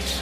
States.